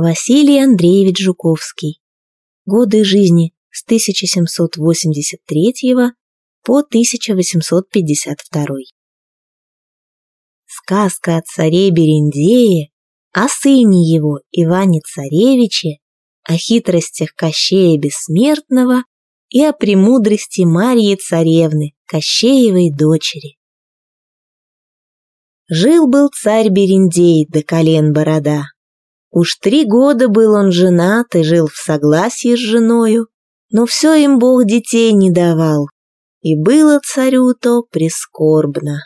Василий Андреевич Жуковский. Годы жизни с 1783 по 1852. Сказка о царе Берендее, о сыне его Иване Царевиче, о хитростях Кощея Бессмертного и о премудрости Марьи Царевны, Кощеевой дочери. Жил-был царь Берендей до колен борода. Уж три года был он женат и жил в согласии с женою, но все им Бог детей не давал, и было царю то прискорбно.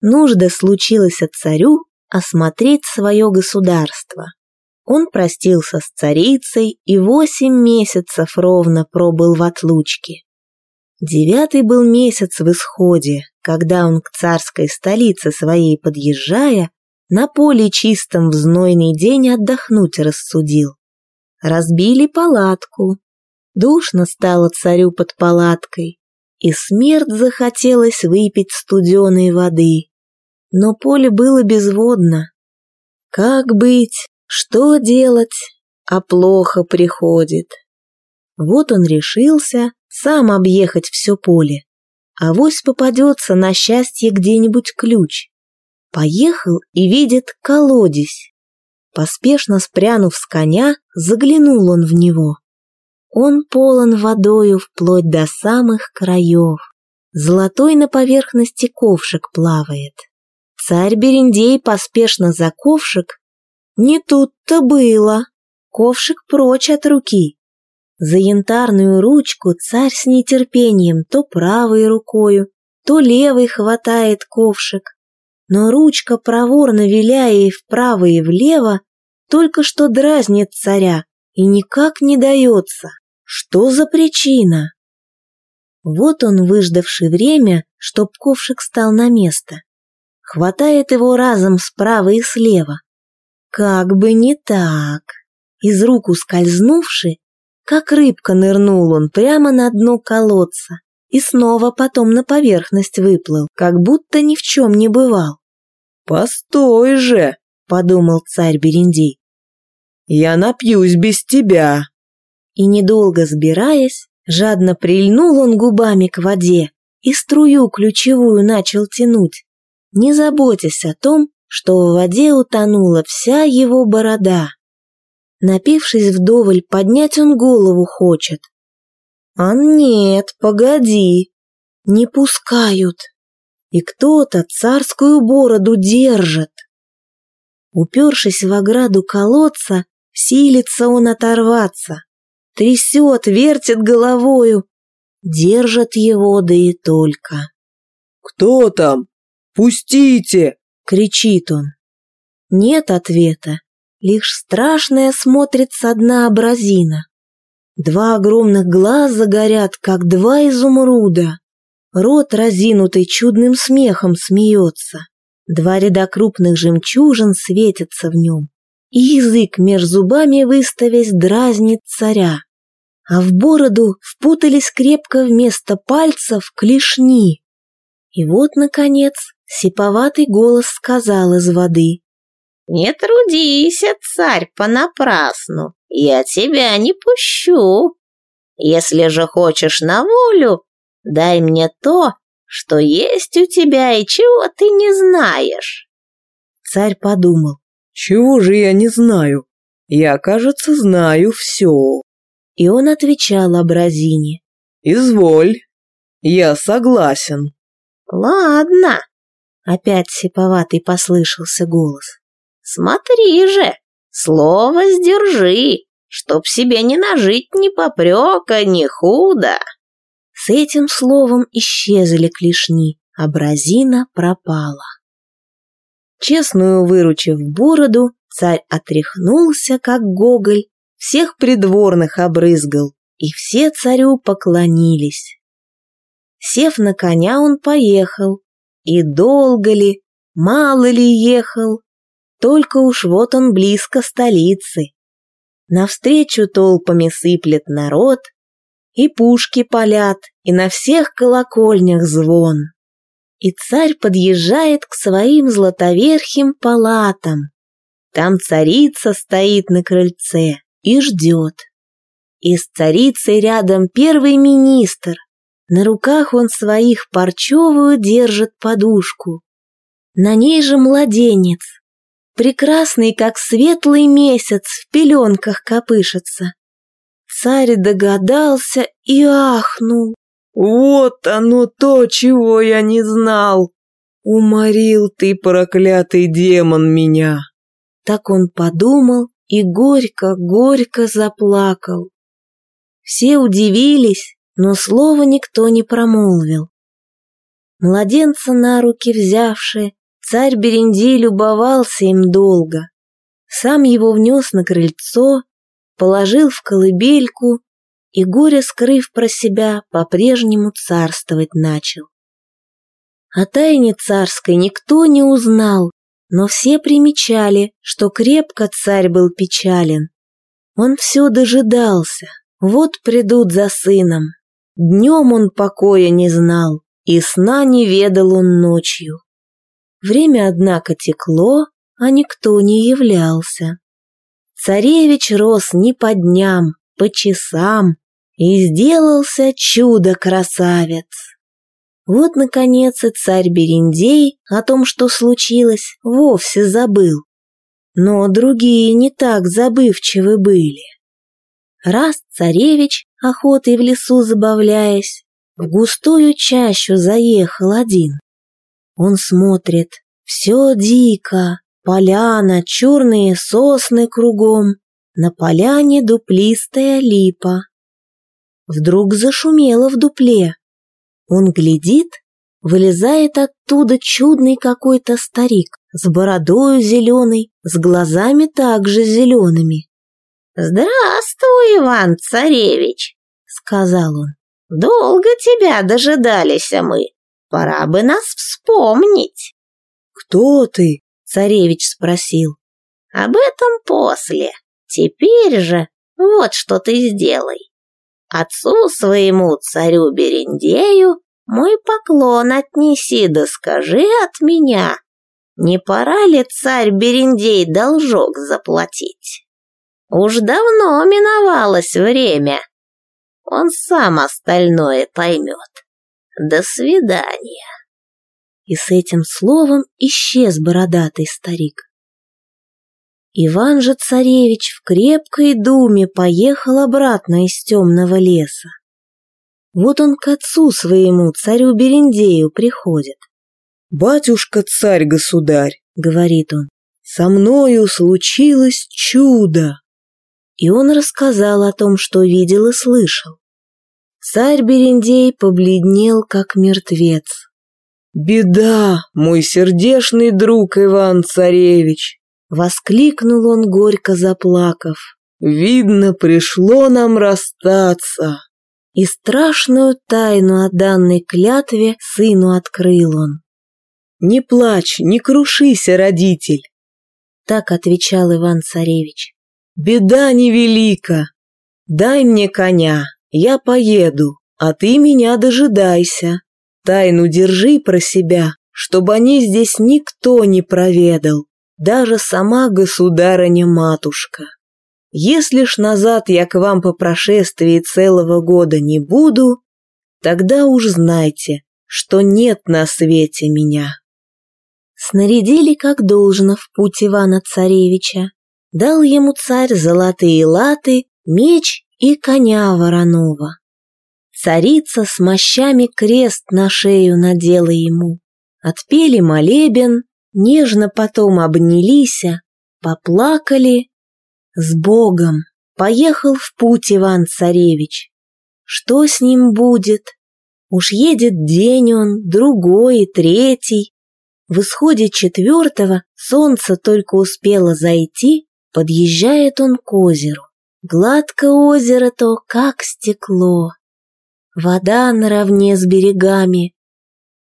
Нужда случилась от царю осмотреть свое государство. Он простился с царицей и восемь месяцев ровно пробыл в отлучке. Девятый был месяц в исходе, когда он к царской столице своей подъезжая, на поле чистом в знойный день отдохнуть рассудил. Разбили палатку. Душно стало царю под палаткой, и смерть захотелось выпить студеной воды. Но поле было безводно. Как быть, что делать, а плохо приходит. Вот он решился сам объехать все поле. Авось попадется на счастье где-нибудь ключ. Поехал и видит колодец. Поспешно спрянув с коня, заглянул он в него. Он полон водою вплоть до самых краев. Золотой на поверхности ковшик плавает. Царь Берендей поспешно за ковшик. Не тут-то было. Ковшик прочь от руки. За янтарную ручку царь с нетерпением то правой рукою, то левой хватает ковшик. Но ручка, проворно виляя и вправо, и влево, только что дразнит царя и никак не дается. Что за причина? Вот он, выждавший время, чтоб ковшик стал на место. Хватает его разом справа и слева. Как бы не так. Из рук ускользнувший, как рыбка нырнул он прямо на дно колодца и снова потом на поверхность выплыл, как будто ни в чем не бывал. «Постой же!» — подумал царь Берендей. «Я напьюсь без тебя!» И недолго сбираясь, жадно прильнул он губами к воде и струю ключевую начал тянуть, не заботясь о том, что в воде утонула вся его борода. Напившись вдоволь, поднять он голову хочет. А нет, погоди, не пускают. И кто-то царскую бороду держит. Упершись в ограду колодца, силится он оторваться. Трясет, вертит головою. Держат его, да и только. «Кто там? Пустите!» — кричит он. Нет ответа. Лишь страшная смотрит со дна абразина. Два огромных глаза горят, как два изумруда. Рот разинутый чудным смехом смеется. Два ряда крупных жемчужин светятся в нем. И язык меж зубами выставясь дразнит царя. А в бороду впутались крепко вместо пальцев клешни. И вот, наконец, сиповатый голос сказал из воды. «Не трудись, царь, понапрасну, я тебя не пущу. Если же хочешь на волю, дай мне то, что есть у тебя и чего ты не знаешь». Царь подумал. «Чего же я не знаю? Я, кажется, знаю все». И он отвечал Абразине. «Изволь, я согласен». «Ладно», — опять сиповатый послышался голос. Смотри же, слово сдержи, чтоб себе не нажить ни попрека, ни худо. С этим словом исчезли клешни, а бразина пропала. Честную выручив бороду, царь отряхнулся, как гоголь, всех придворных обрызгал, и все царю поклонились. Сев на коня, он поехал, и долго ли, мало ли ехал, только уж вот он близко столицы. Навстречу толпами сыплет народ, и пушки палят, и на всех колокольнях звон. И царь подъезжает к своим златоверхим палатам. Там царица стоит на крыльце и ждет. И с царицей рядом первый министр. На руках он своих парчевую держит подушку. На ней же младенец, прекрасный, как светлый месяц, в пеленках копышется. Царь догадался и ахнул. «Вот оно то, чего я не знал! Уморил ты, проклятый демон, меня!» Так он подумал и горько-горько заплакал. Все удивились, но слова никто не промолвил. Младенца на руки взявши, царь Берендей любовался им долго. Сам его внес на крыльцо, положил в колыбельку и, горе скрыв про себя, по-прежнему царствовать начал. О тайне царской никто не узнал, но все примечали, что крепко царь был печален. Он все дожидался, вот придут за сыном. Днем он покоя не знал, и сна не ведал он ночью. Время, однако, текло, а никто не являлся. Царевич рос не по дням, по часам, и сделался чудо-красавец. Вот, наконец, и царь Берендей о том, что случилось, вовсе забыл. Но другие не так забывчивы были. Раз царевич, охотой в лесу забавляясь, в густую чащу заехал один. Он смотрит, все дико, поляна, черные сосны кругом, на поляне дуплистая липа. Вдруг зашумело в дупле. Он глядит, вылезает оттуда чудный какой-то старик с бородою зеленой, с глазами также зелеными. «Здравствуй, Иван-царевич!» — сказал он. «Долго тебя дожидались мы. Пора бы нас вспомнить». «Кто ты?» — царевич спросил. «Об этом после. Теперь же вот что ты сделай. Отцу своему, царю Берендею, мой поклон отнеси да скажи от меня, не пора ли царь Берендей должок заплатить?» Уж давно миновалось время. Он сам остальное поймет. До свидания. И с этим словом исчез бородатый старик. Иван же царевич в крепкой думе поехал обратно из темного леса. Вот он к отцу своему, царю Берендею, приходит. «Батюшка-царь-государь», — говорит он, — «со мною случилось чудо» и он рассказал о том, что видел и слышал. Царь Берендей побледнел, как мертвец. «Беда, мой сердешный друг Иван-царевич!» Воскликнул он, горько заплакав. «Видно, пришло нам расстаться!» И страшную тайну о данной клятве сыну открыл он. «Не плачь, не крушися, родитель!» Так отвечал Иван-царевич. Беда невелика. Дай мне коня, я поеду, а ты меня дожидайся. Тайну держи про себя, чтобы они здесь никто не проведал, даже сама государыня-матушка. Если ж назад я к вам по прошествии целого года не буду, тогда уж знайте, что нет на свете меня. Снарядили как должно в путь Ивана-царевича, дал ему царь золотые латы, меч и коня вороного. Царица с мощами крест на шею надела ему. Отпели молебен, нежно потом обнялися, поплакали. С Богом поехал в путь Иван-царевич. Что с ним будет? Уж едет день он, другой, третий. В исходе четвертого солнце только успело зайти, Подъезжает он к озеру. Гладко озеро то, как стекло. Вода наравне с берегами.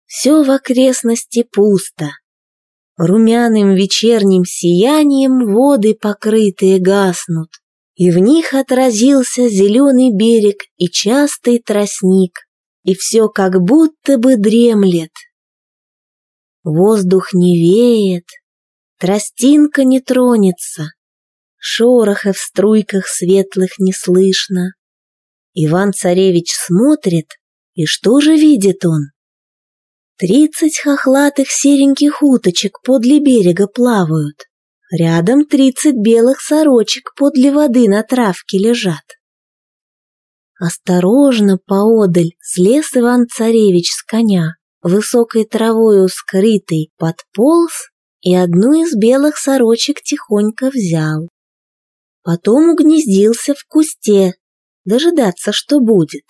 Все в окрестности пусто. Румяным вечерним сиянием воды покрытые гаснут, и в них отразился зеленый берег и частый тростник, и все как будто бы дремлет. Воздух не веет, Тростинка не тронется, шороха в струйках светлых не слышно. Иван-царевич смотрит, и что же видит он? Тридцать хохлатых сереньких уточек подле берега плавают. Рядом тридцать белых сорочек подле воды на травке лежат. Осторожно поодаль слез Иван-царевич с коня, высокой травою скрытый, подполз и одну из белых сорочек тихонько взял. Потом угнездился в кусте, дожидаться, что будет.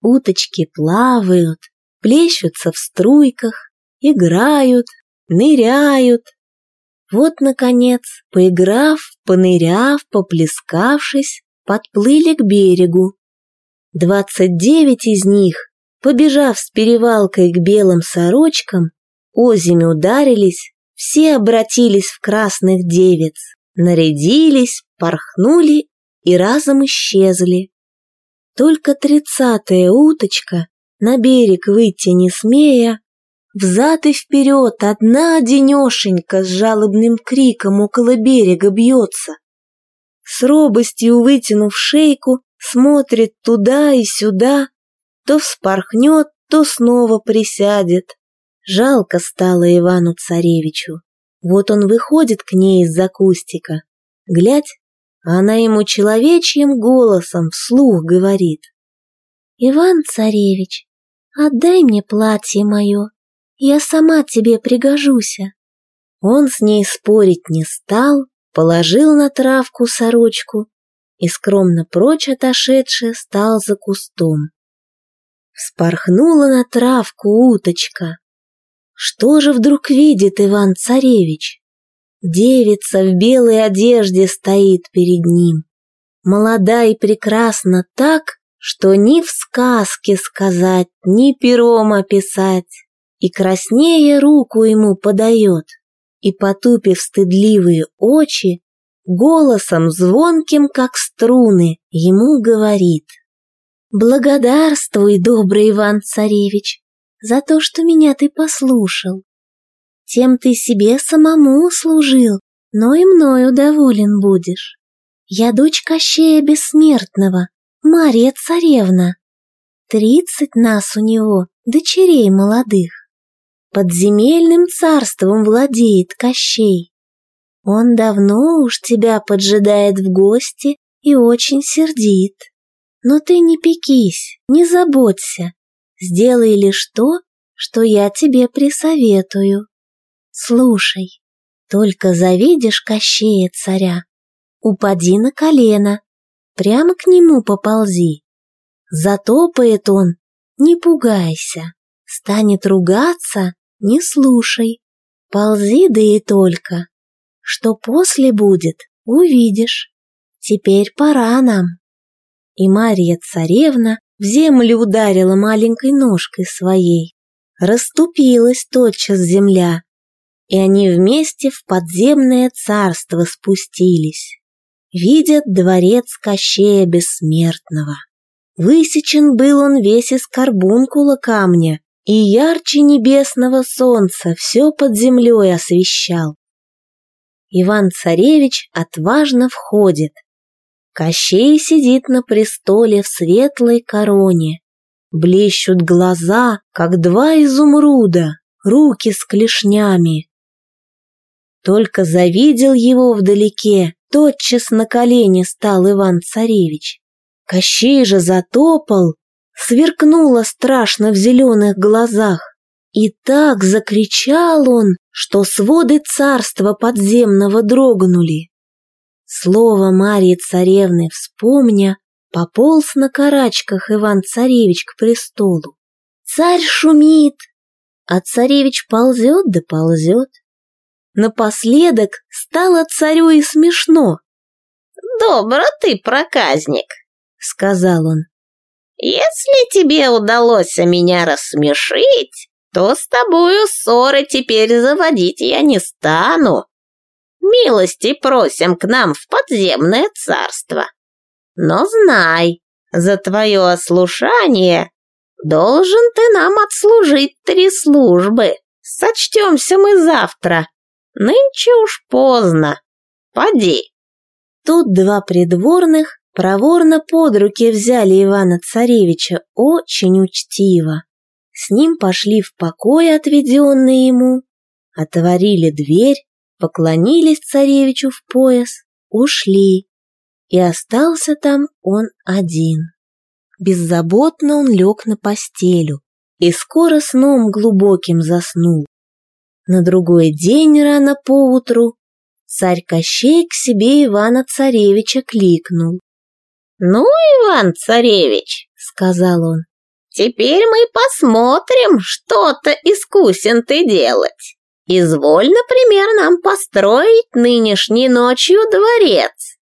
Уточки плавают, плещутся в струйках, играют, ныряют. Вот, наконец, поиграв, поныряв, поплескавшись, подплыли к берегу. Двадцать девять из них, побежав с перевалкой к белым сорочкам, озими ударились, все обратились в красных девиц, нарядились, порхнули и разом исчезли. Только тридцатая уточка, на берег выйти не смея, взад и вперед одна одинешенька с жалобным криком около берега бьется. С робостью вытянув шейку, смотрит туда и сюда, то вспорхнет, то снова присядет. Жалко стало Ивану-царевичу. Вот он выходит к ней из-за кустика. Глядь, она ему человечьим голосом вслух говорит. «Иван-царевич, отдай мне платье мое, я сама тебе пригожуся». Он с ней спорить не стал, положил на травку сорочку и, скромно прочь отошедший, стал за кустом. Вспорхнула на травку уточка. Что же вдруг видит Иван-царевич? Девица в белой одежде стоит перед ним. Молода и прекрасна так, что ни в сказке сказать, ни пером описать. И краснее руку ему подает, и, потупив стыдливые очи, голосом звонким, как струны, ему говорит. «Благодарствуй, добрый Иван-царевич, за то, что меня ты послушал. Тем ты себе самому служил, но и мною доволен будешь. Я дочь Кощея Бессмертного, Мария Царевна. Тридцать нас у него, дочерей молодых. Подземельным царством владеет Кощей. Он давно уж тебя поджидает в гости и очень сердит. Но ты не пекись, не заботься. Сделай лишь то, что я тебе присоветую. Слушай, только завидишь Кощея царя, упади на колено, прямо к нему поползи. Затопает он, не пугайся, станет ругаться, не слушай, ползи да и только. Что после будет, увидишь. Теперь пора нам. И Марья царевна в землю ударила маленькой ножкой своей. Раступилась тотчас земля, и они вместе в подземное царство спустились. Видят дворец Кощея Бессмертного. Высечен был он весь из карбункула камня, и ярче небесного солнца все под землей освещал. Иван-царевич отважно входит. Кощей сидит на престоле в светлой короне. Блещут глаза, как два изумруда, руки с клешнями. Только завидел его вдалеке, тотчас на колени стал Иван-царевич. Кощей же затопал, сверкнуло страшно в зеленых глазах. И так закричал он, что своды царства подземного дрогнули. Слово Марьи царевны вспомня, пополз на карачках Иван-царевич к престолу. Царь шумит, а царевич ползет да ползет. Напоследок стало царю и смешно. «Добро ты, проказник», — сказал он. «Если тебе удалось меня рассмешить, то с тобою ссоры теперь заводить я не стану. Милости просим к нам в подземное царство. Но знай, за твое ослушание должен ты нам отслужить три службы. Сочтемся мы завтра, Нынче уж поздно. Поди. Тут два придворных проворно под руки взяли Ивана-Царевича очень учтиво. С ним пошли в покой, отведенный ему, отворили дверь, поклонились царевичу в пояс, ушли, и остался там он один. Беззаботно он лег на постелю и скоро сном глубоким заснул. На другой день рано поутру царь Кощей к себе Ивана-царевича кликнул. «Ну, Иван-царевич», — сказал он, — «теперь мы посмотрим, что-то искусен ты делать. Изволь, например, нам построить нынешней ночью дворец,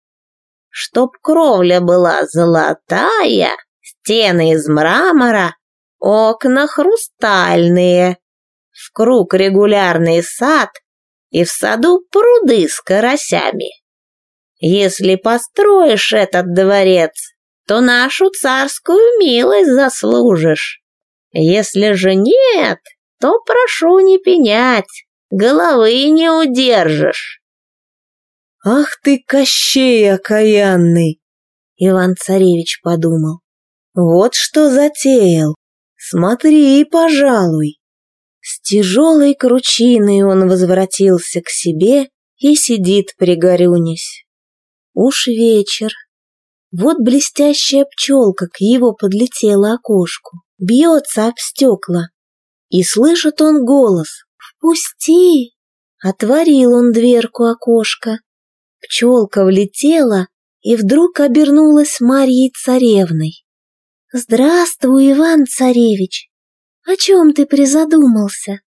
чтоб кровля была золотая, стены из мрамора, окна хрустальные, в круг регулярный сад и в саду пруды с карасями. Если построишь этот дворец, то нашу царскую милость заслужишь. Если же нет, то прошу не пенять, головы не удержишь. Ах ты, Кощей окаянный! Иван-царевич подумал. Вот что затеял. Смотри, пожалуй. С тяжелой кручиной он возвратился к себе и сидит пригорюнясь. Уж вечер. Вот блестящая пчелка к его подлетела окошку, бьется об стекла. И слышит он голос «Впусти!» Отворил он дверку окошка. Пчелка влетела и вдруг обернулась Марьей царевной. «Здравствуй, Иван-царевич! О чем ты призадумался?»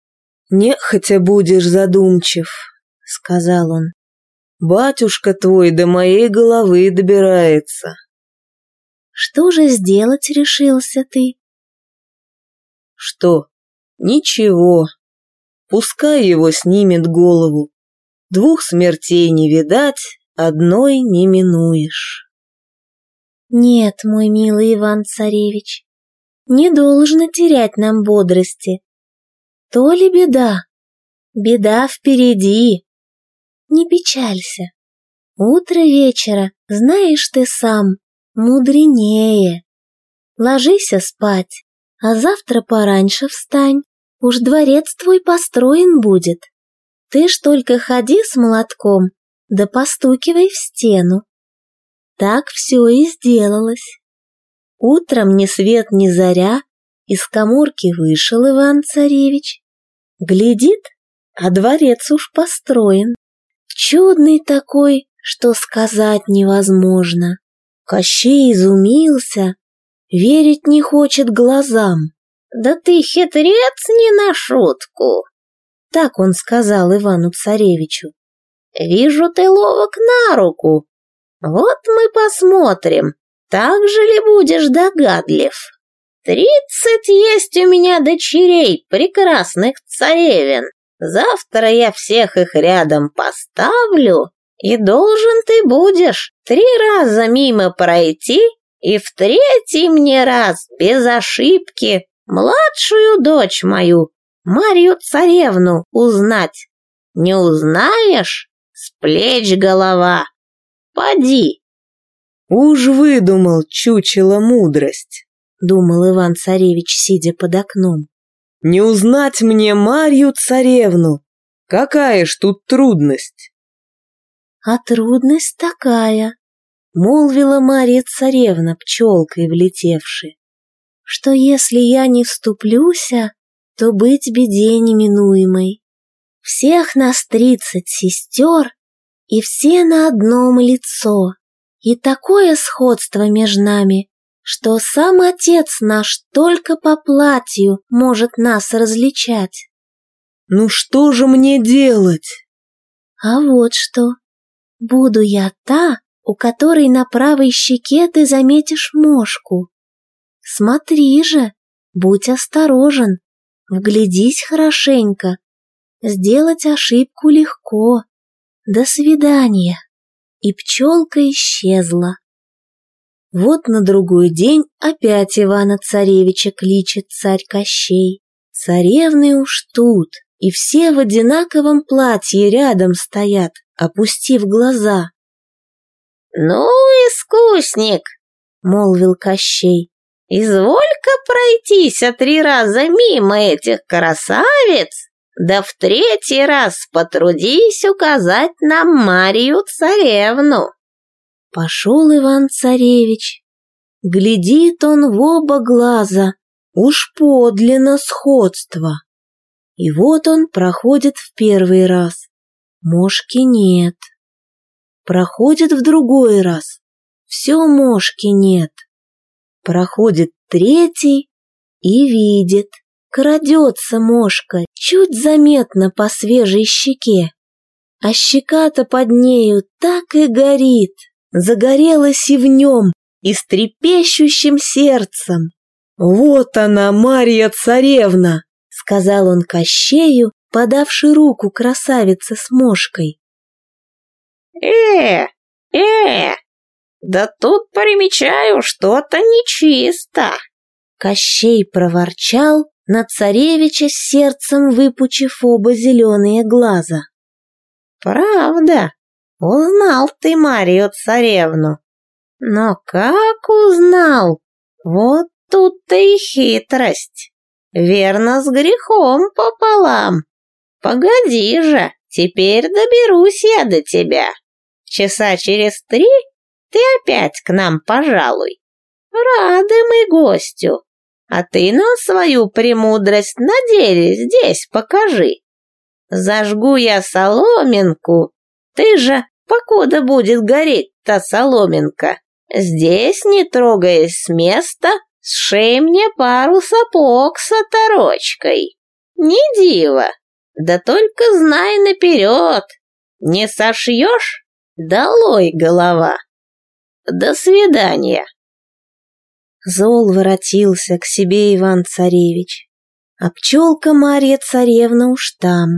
«Нехотя будешь задумчив», — сказал он. «Батюшка твой до моей головы добирается». «Что же сделать решился ты?» «Что? Ничего. Пускай его снимет голову. Двух смертей не видать, одной не минуешь». «Нет, мой милый Иван-царевич, не должно терять нам бодрости. То ли беда? Беда впереди. Не печалься. Утро вечера, знаешь ты сам, мудренее. Ложись спать, а завтра пораньше встань. Уж дворец твой построен будет. Ты ж только ходи с молотком, да постукивай в стену. Так все и сделалось. Утром ни свет ни заря из коморки вышел Иван-царевич. Глядит, а дворец уж построен. Чудный такой, что сказать невозможно. Кощей изумился, верить не хочет глазам. «Да ты хитрец не на шутку!» Так он сказал Ивану-царевичу. «Вижу, ты ловок на руку, вот мы посмотрим, так же ли будешь догадлив. Тридцать есть у меня дочерей, прекрасных царевин. Завтра я всех их рядом поставлю, и должен ты будешь три раза мимо пройти и в третий мне раз без ошибки младшую дочь мою, Марью царевну, узнать. Не узнаешь? С плеч голова. Поди!» «Уж выдумал чучело мудрость», — думал Иван-царевич, сидя под окном. «Не узнать мне Марью царевну! Какая ж тут трудность!» «А трудность такая», — молвила Марья царевна, пчелкой влетевши, «что если я не вступлюся, то быть беде неминуемой. Всех нас тридцать сестер, и все на одном лицо, и такое сходство между нами, что сам отец наш только по платью может нас различать. Ну что же мне делать? А вот что. Буду я та, у которой на правой щеке ты заметишь мошку. Смотри же, будь осторожен, вглядись хорошенько. Сделать ошибку легко, до свидания. И пчелка исчезла. Вот на другой день опять Ивана-царевича кличет царь Кощей. Царевны уж тут, и все в одинаковом платье рядом стоят, опустив глаза. «Ну, искусник!» — молвил Кощей. «Изволь-ка пройтись три раза мимо этих красавиц, да в третий раз потрудись указать нам Марию-царевну». Пошел Иван-царевич. Глядит он в оба глаза, уж подлинно сходство. И вот он проходит в первый раз. Мошки нет. Проходит в другой раз. Все мошки нет. Проходит третий и видит. Крадется мошка чуть заметно по свежей щеке. А щека-то под нею так и горит. Загорелась и в нем, и с трепещущим сердцем. «Вот она, Марья-царевна!» — сказал он Кощею, подавший руку красавице с мошкой. «Э, э, да тут примечаю что-то нечисто!» Кощей проворчал, на царевича с сердцем выпучив оба зеленые глаза. «Правда, узнал ты Марию царевну. Но как узнал? Вот тут-то и хитрость. Верно, с грехом пополам. Погоди же, теперь доберусь я до тебя. Часа через три ты опять к нам пожалуй. Рады мы гостю, а ты нам свою премудрость на деле здесь покажи. Зажгу я соломинку, ты же, покуда будет гореть та соломинка, здесь, не трогаясь с места, сшей мне пару сапог с оторочкой. Не диво, да только знай наперед, не сошьешь, долой голова. До свидания. Зол воротился к себе Иван-царевич, а пчелка Марья царевна уж там.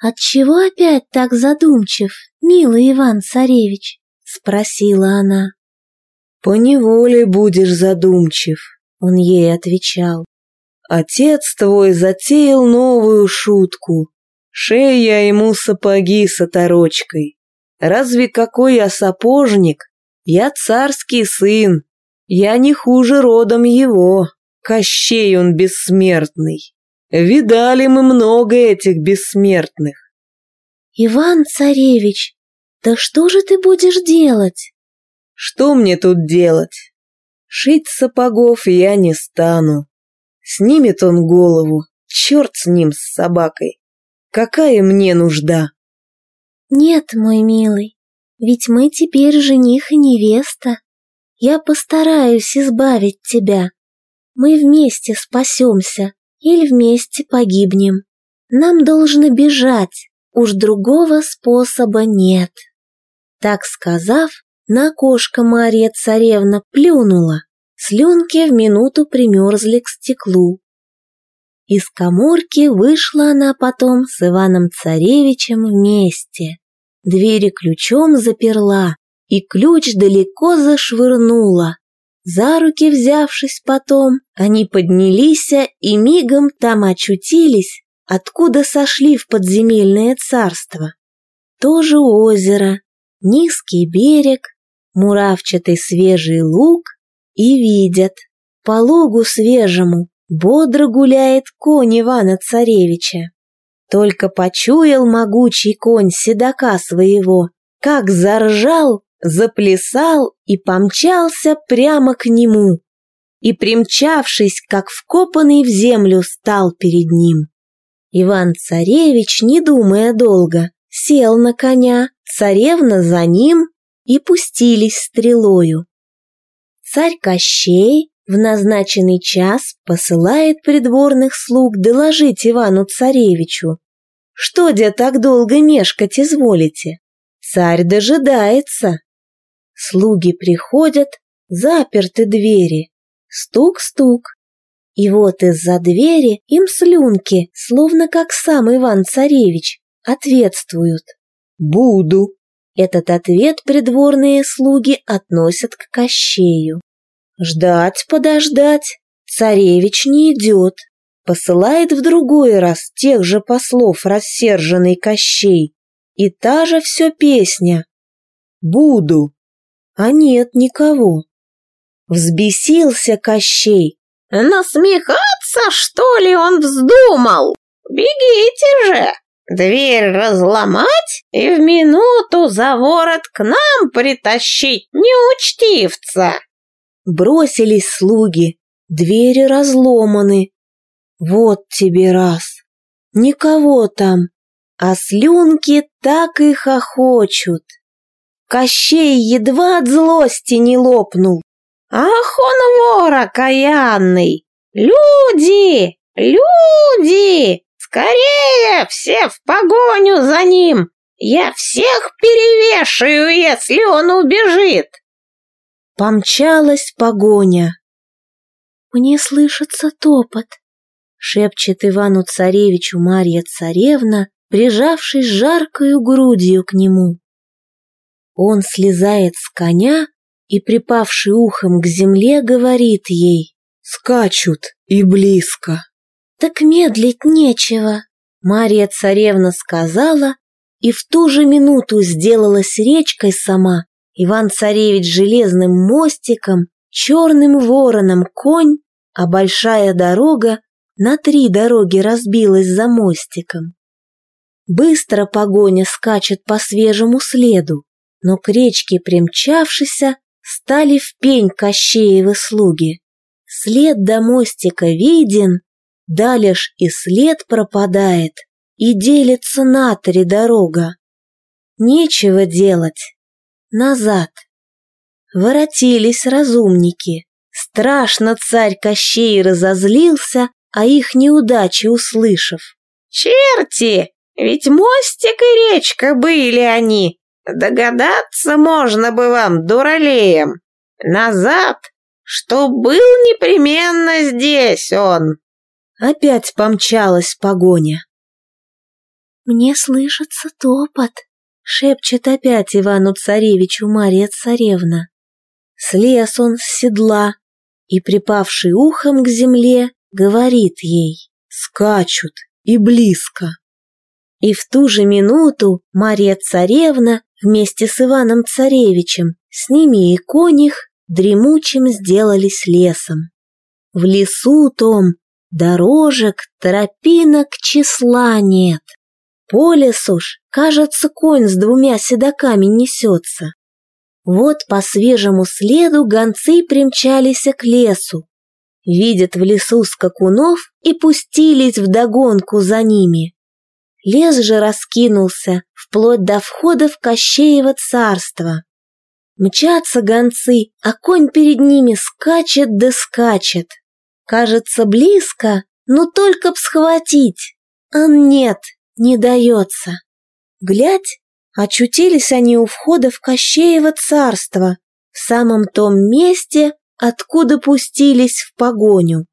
«Отчего опять так задумчив, милый Иван-царевич?» — спросила она. «Поневоле будешь задумчив», — он ей отвечал. «Отец твой затеял новую шутку. Шея я ему сапоги с оторочкой. Разве какой я сапожник? Я царский сын. Я не хуже родом его. Кощей он бессмертный. Видали мы много этих бессмертных. Иван-царевич, да что же ты будешь делать? Что мне тут делать? Шить сапогов я не стану. Снимет он голову, черт с ним, с собакой. Какая мне нужда? Нет, мой милый, ведь мы теперь жених и невеста. Я постараюсь избавить тебя. Мы вместе спасемся или вместе погибнем. Нам должно бежать, уж другого способа нет. Так сказав, на окошко Мария царевна плюнула. Слюнки в минуту примерзли к стеклу. Из коморки вышла она потом с Иваном Царевичем вместе. Двери ключом заперла и ключ далеко зашвырнула. За руки взявшись потом, они поднялись и мигом там очутились, откуда сошли в подземельное царство. Тоже озеро, низкий берег, муравчатый свежий луг, и видят, по лугу свежему бодро гуляет конь Ивана-царевича. Только почуял могучий конь седока своего, как заржал, заплясал и помчался прямо к нему. И, примчавшись, как вкопанный в землю, стал перед ним. Иван-царевич, не думая долго, сел на коня, царевна за ним, и пустились стрелою. Царь Кощей в назначенный час посылает придворных слуг доложить Ивану-царевичу. Что, где так долго мешкать изволите? Царь дожидается. Слуги приходят, заперты двери. Стук-стук. И вот из-за двери им слюнки, словно как сам Иван-царевич, ответствуют. «Буду». Этот ответ придворные слуги относят к Кощею. Ждать, подождать, царевич не идет. Посылает в другой раз тех же послов рассерженный Кощей. И та же все песня. «Буду». А нет никого. Взбесился Кощей. «Насмехаться, что ли, он вздумал? Бегите же! Дверь разломать и в минуту за ворот к нам притащить неучтивца!» Бросились слуги, двери разломаны. Вот тебе раз. Никого там, а слюнки так и хохочут. Кощей едва от злости не лопнул. «Ах он вор окаянный! Люди! Люди! Скорее все в погоню за ним! Я всех перевешаю, если он убежит!» Помчалась погоня. «Мне слышится топот», — шепчет Ивану-царевичу Марья-царевна, прижавшись жаркою грудью к нему. Он слезает с коня и, припавший ухом к земле, говорит ей «Скачут и близко». «Так медлить нечего», — Марья-царевна сказала, и в ту же минуту сделалась речкой сама, Иван-царевич железным мостиком, черным вороном конь, а большая дорога на три дороги разбилась за мостиком. Быстро погоня скачет по свежему следу, но к речке примчавшися стали в пень Кощеевы слуги. След до мостика виден, да лишь и след пропадает, и делится на три дорога. Нечего делать, назад. Воротились разумники. Страшно царь Кощей разозлился, а их неудачи услышав. «Черти! Ведь мостик и речка были они! Догадаться можно бы вам, дуралеям! Назад, что был непременно здесь он!» Опять помчалась погоня. «Мне слышится топот», Шепчет опять Ивану-царевичу Мария-царевна. Слез он с седла и, припавший ухом к земле, говорит ей «Скачут и близко». И в ту же минуту Мария-царевна вместе с Иваном-царевичем, с ними и коних, дремучим сделались лесом. В лесу том дорожек, тропинок числа нет. По лесу ж, кажется, конь с двумя седаками несется. Вот по свежему следу гонцы примчались к лесу. Видят в лесу скакунов и пустились вдогонку за ними. Лес же раскинулся вплоть до входа в Кощеево царство. Мчатся гонцы, а конь перед ними скачет да скачет. Кажется, близко, но только б схватить. А нет, не дается. Глядь, очутились они у входа в Кощеево царство, в самом том месте, откуда пустились в погоню.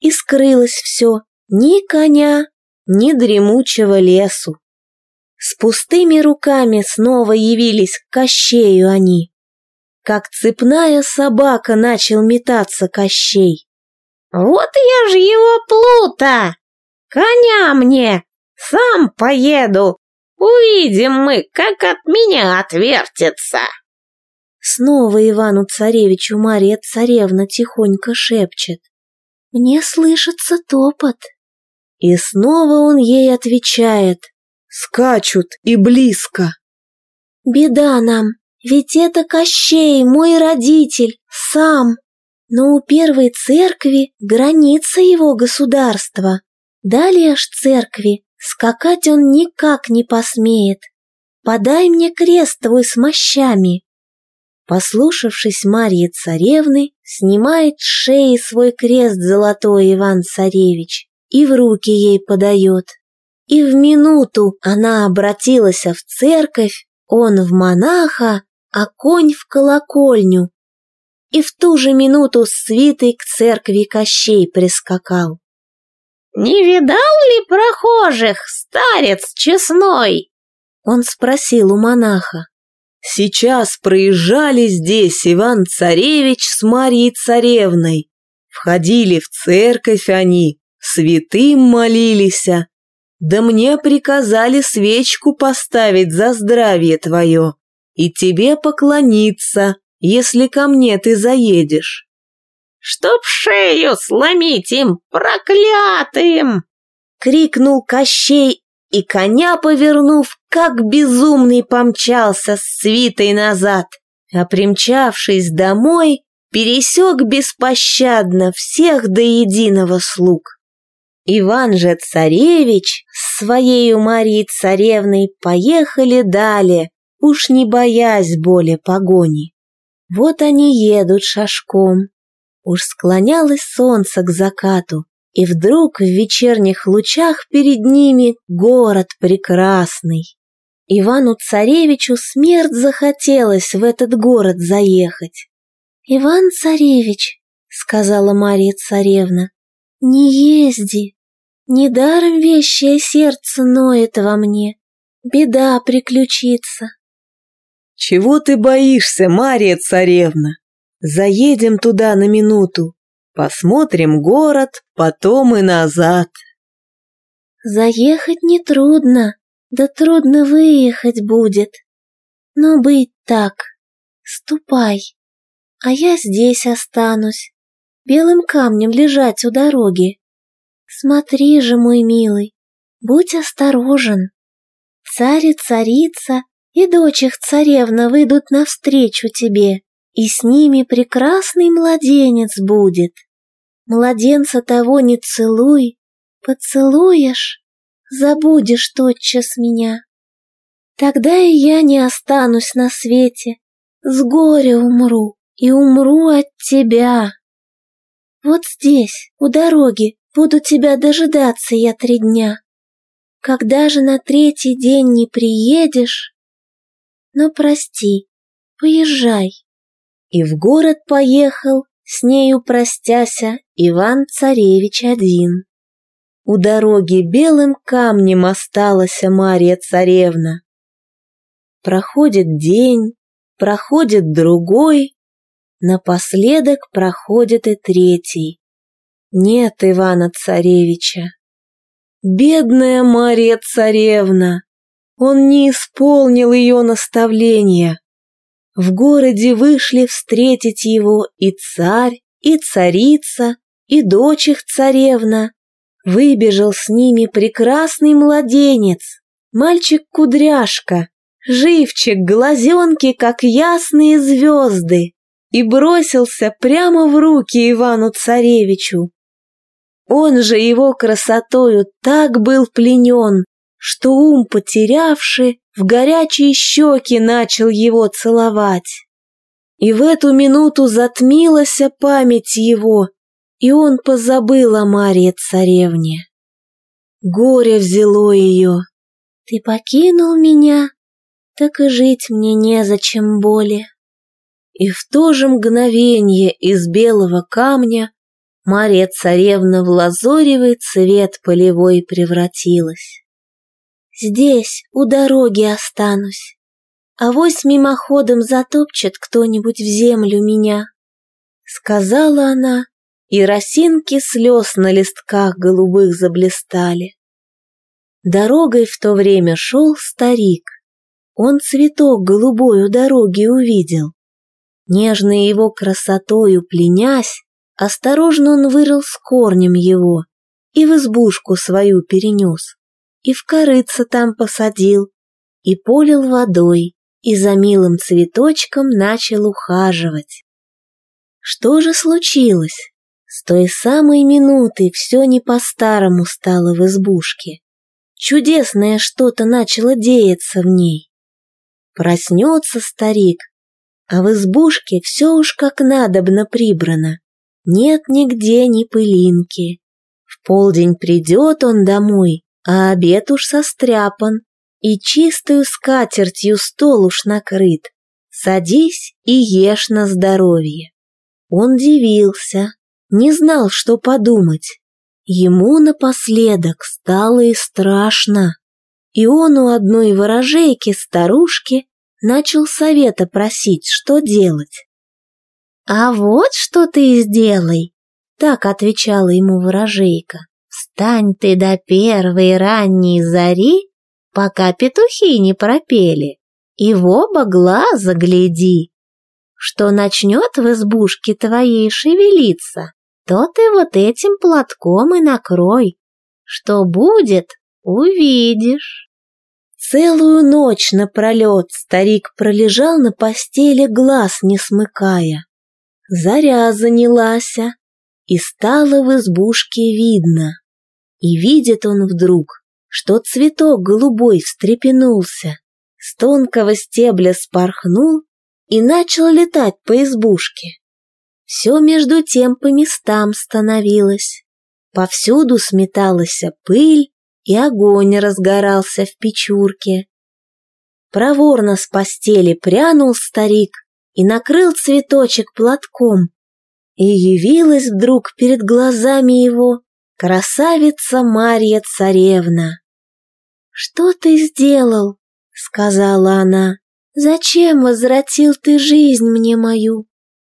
И скрылось все, ни коня, ни дремучего лесу. С пустыми руками снова явились к Кощею они. Как цепная собака начал метаться Кощей. «Вот я ж его плута! Коня мне! Сам поеду. Увидим мы, как от меня отвертится. Снова Ивану-царевичу Мария царевна тихонько шепчет. Мне слышится топот. И снова он ей отвечает. Скачут и близко. Беда нам, ведь это Кощей, мой родитель, сам. Но у первой церкви граница его государства. Далее ж церкви Скакать он никак не посмеет. Подай мне крест твой с мощами. Послушавшись Марьи царевны, снимает с шеи свой крест золотой Иван-царевич и в руки ей подает. И в минуту она обратилась в церковь, он в монаха, а конь в колокольню. И в ту же минуту свитый к церкви Кощей прискакал. «Не видал ли прохожих, старец честной?» Он спросил у монаха. «Сейчас проезжали здесь Иван-царевич с Марьей царевной. Входили в церковь они, святым молились, да мне приказали свечку поставить за здравие твое и тебе поклониться, если ко мне ты заедешь. Чтоб шею сломить им, проклятым! Крикнул Кощей и коня повернув, как безумный помчался с свитой назад, а примчавшись домой, пересек беспощадно всех до единого слуг. Иван же царевич с своей Марией царевной поехали далее, уж не боясь боли погони. Вот они едут шашком. Уж склонялось солнце к закату, и вдруг в вечерних лучах перед ними город прекрасный. Ивану-царевичу смерть захотелось в этот город заехать. «Иван-царевич», — сказала Мария-царевна, — «не езди, недаром вещее сердце ноет во мне, беда приключится». «Чего ты боишься, Мария-царевна? Заедем туда на минуту, посмотрим город, потом и назад». «Заехать нетрудно, да трудно выехать будет. Но быть так, ступай, а я здесь останусь, белым камнем лежать у дороги. Смотри же, мой милый, будь осторожен. Царь и царица и дочь их царевна выйдут навстречу тебе, и с ними прекрасный младенец будет. Младенца того не целуй, поцелуешь, забудешь тотчас меня. Тогда и я не останусь на свете, с горя умру и умру от тебя. Вот здесь, у дороги, буду тебя дожидаться я три дня. Когда же на третий день не приедешь, но прости, поезжай. И в город поехал, с нею простяся, Иван-царевич один. У дороги белым камнем осталась Мария-царевна. Проходит день, проходит другой, напоследок проходит и третий. Нет Ивана-царевича. Бедная Мария-царевна! Он не исполнил ее наставления. В городе вышли встретить его и царь, и царица, и дочь их царевна, Выбежал с ними прекрасный младенец, мальчик-кудряшка, живчик, глазенки, как ясные звезды, и бросился прямо в руки Ивану-царевичу. Он же его красотою так был пленен, что ум потерявший, в горячие щеки начал его целовать. И в эту минуту затмилась память его, и он позабыл о Марье царевне. Горе взяло ее. Ты покинул меня, так и жить мне незачем более. И в то же мгновение из белого камня Мария царевна в лазоревый цвет полевой превратилась. Здесь, у дороги останусь, а вось мимоходом затопчет кто-нибудь в землю меня. Сказала она и росинки слез на листках голубых заблистали. Дорогой в то время шел старик. Он цветок голубой у дороги увидел. Нежной его красотою пленясь, осторожно он вырыл с корнем его и в избушку свою перенес, и в корыце там посадил, и полил водой, и за милым цветочком начал ухаживать. Что же случилось? С той самой минуты все не по-старому стало в избушке. Чудесное что-то начало деяться в ней. Проснется старик, а в избушке все уж как надобно прибрано. Нет нигде ни пылинки. В полдень придет он домой, а обед уж состряпан, и чистую скатертью стол уж накрыт. Садись и ешь на здоровье. Он дивился, не знал, что подумать. Ему напоследок стало и страшно. И он у одной ворожейки старушки начал совета просить, что делать. «А вот что ты сделай!» — так отвечала ему ворожейка. Встань ты до первой ранней зари, пока петухи не пропели, и в оба глаза гляди. Что начнет в избушке твоей шевелиться, то ты вот этим платком и накрой. Что будет, увидишь. Целую ночь напролет старик пролежал на постели, глаз не смыкая. Заря занялась, и стало в избушке видно. И видит он вдруг, что цветок голубой встрепенулся, с тонкого стебля спорхнул и начал летать по избушке. Все между тем по местам становилось. Повсюду сметалась пыль, и огонь разгорался в печурке. Проворно с постели прянул старик и накрыл цветочек платком, и явилась вдруг перед глазами его красавица Марья Царевна. «Что ты сделал?» — сказала она. «Зачем возвратил ты жизнь мне мою?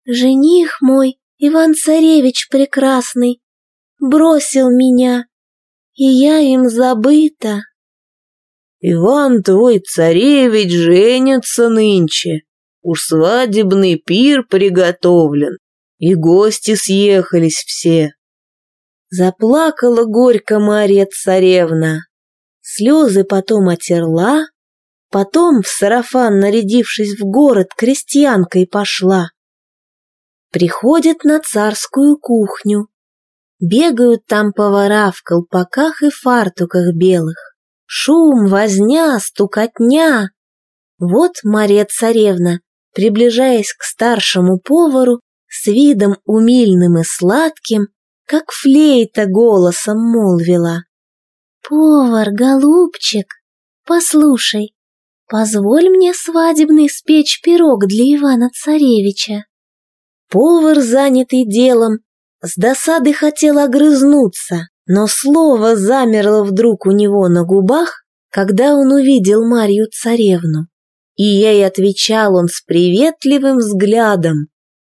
Жених мой, Иван-Царевич прекрасный, бросил меня, и я им забыта». «Иван твой царевич женится нынче, уж свадебный пир приготовлен, и гости съехались все. Заплакала горько Марья царевна. Слезы потом отерла, потом в сарафан, нарядившись в город, крестьянкой пошла. Приходит на царскую кухню. Бегают там повара в колпаках и фартуках белых. Шум, возня, стукотня. Вот Мария царевна, приближаясь к старшему повару, с видом умильным и сладким, как флейта голосом молвила. «Повар, голубчик, послушай, позволь мне свадебный спечь пирог для Ивана-Царевича». Повар, занятый делом, с досады хотел огрызнуться, но слово замерло вдруг у него на губах, когда он увидел Марью-Царевну. И ей отвечал он с приветливым взглядом,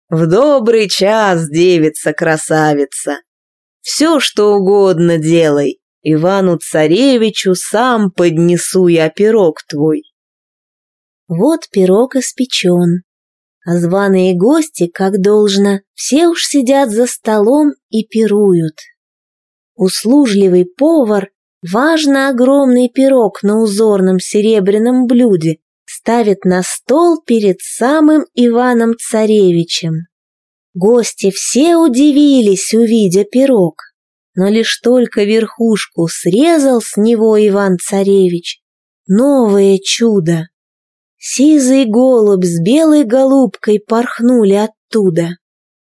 в добрый час, девица-красавица. Все, что угодно делай. Ивану-царевичу сам поднесу я пирог твой. Вот пирог испечен. А званые гости, как должно, все уж сидят за столом и пируют. Услужливый повар важно огромный пирог на узорном серебряном блюде ставит на стол перед самым Иваном-царевичем. Гости все удивились, увидя пирог, но лишь только верхушку срезал с него Иван-царевич. Новое чудо! Сизый голубь с белой голубкой порхнули оттуда.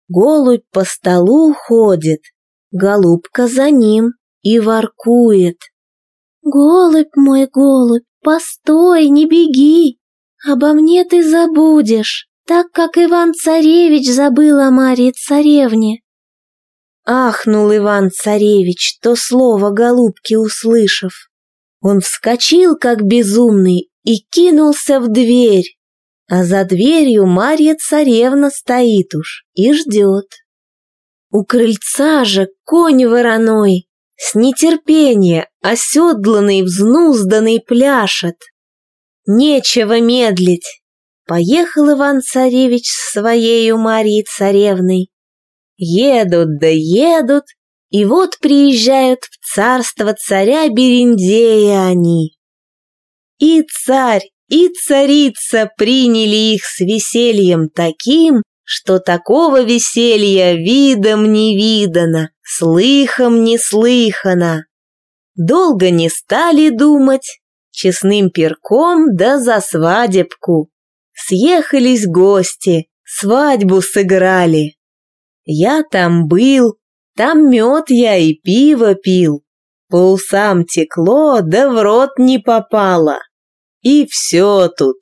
Голубь по столу ходит, голубка за ним и воркует. «Голубь мой, голубь, «Постой, не беги! Обо мне ты забудешь, так как Иван-царевич забыл о Марии царевне». Ахнул Иван-царевич, то слово голубки услышав. Он вскочил, как безумный, и кинулся в дверь. А за дверью Марья царевна стоит уж и ждет. У крыльца же конь вороной, с нетерпения, оседланный, взнузданный пляшет. Нечего медлить. Поехал Иван-царевич с своею Марьей царевной. Едут да едут, и вот приезжают в царство царя Берендея они. И царь, и царица приняли их с весельем таким, что такого веселья видом не видано, слыхом не слыхано. Долго не стали думать, честным перком да за свадебку. Съехались гости, свадьбу сыграли. Я там был, там мед я и пиво пил. По усам текло, да в рот не попало. И все тут,